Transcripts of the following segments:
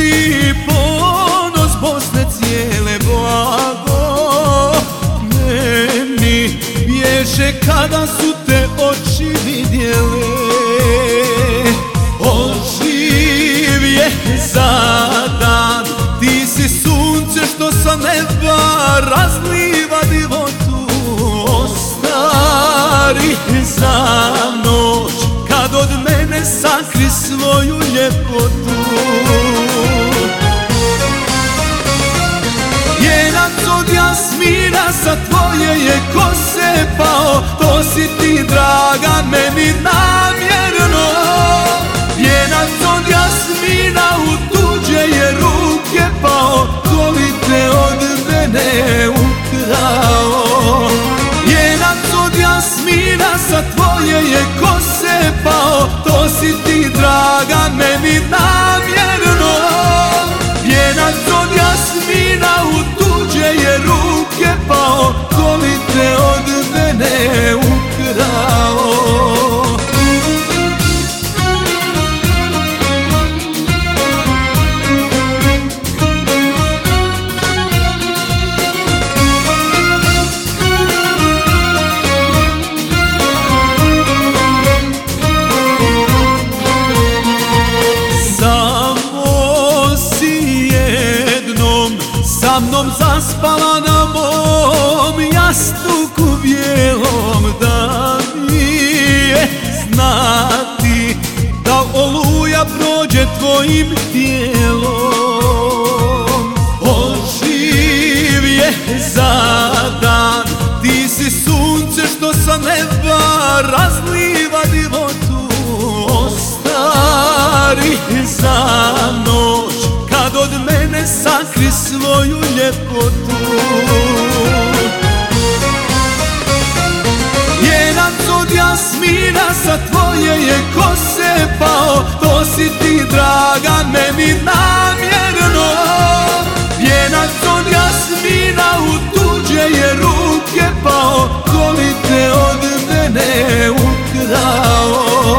si ponos Bosne cijele blago. Meni bježe kada su te oči vidjele. Oživ je zadan Ti si sunce što sa neba razliva divotu. Ostari za noć kad od mene sakri svoju ljepotu. Sa mnom zaspala na mom jastuku bijelom Da mi znati da oluja prođe tvojim tijelom. svoju ljepotu. Jenac od jasmina sa tvoje je kose pao. To si ti draga meni namjerno. Jenac od jasmina u tuđe je ruke pao. Koli te od mene ukrao?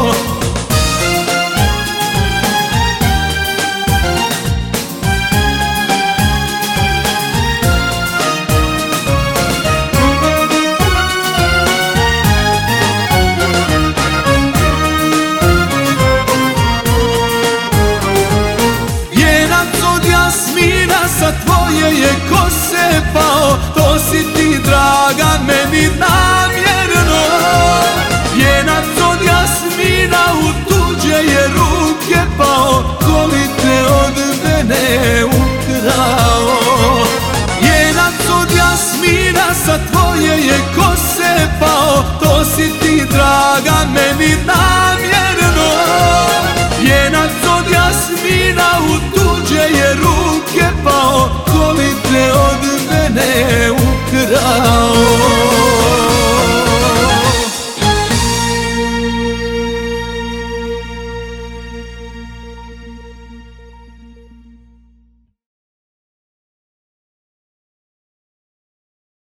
sa tvoje je kose pao, to si